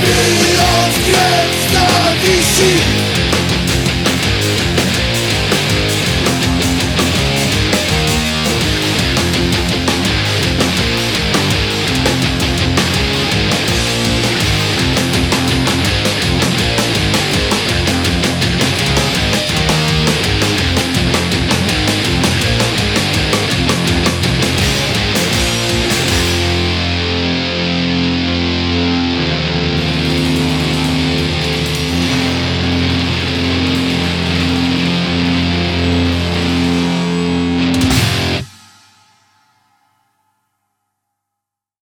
see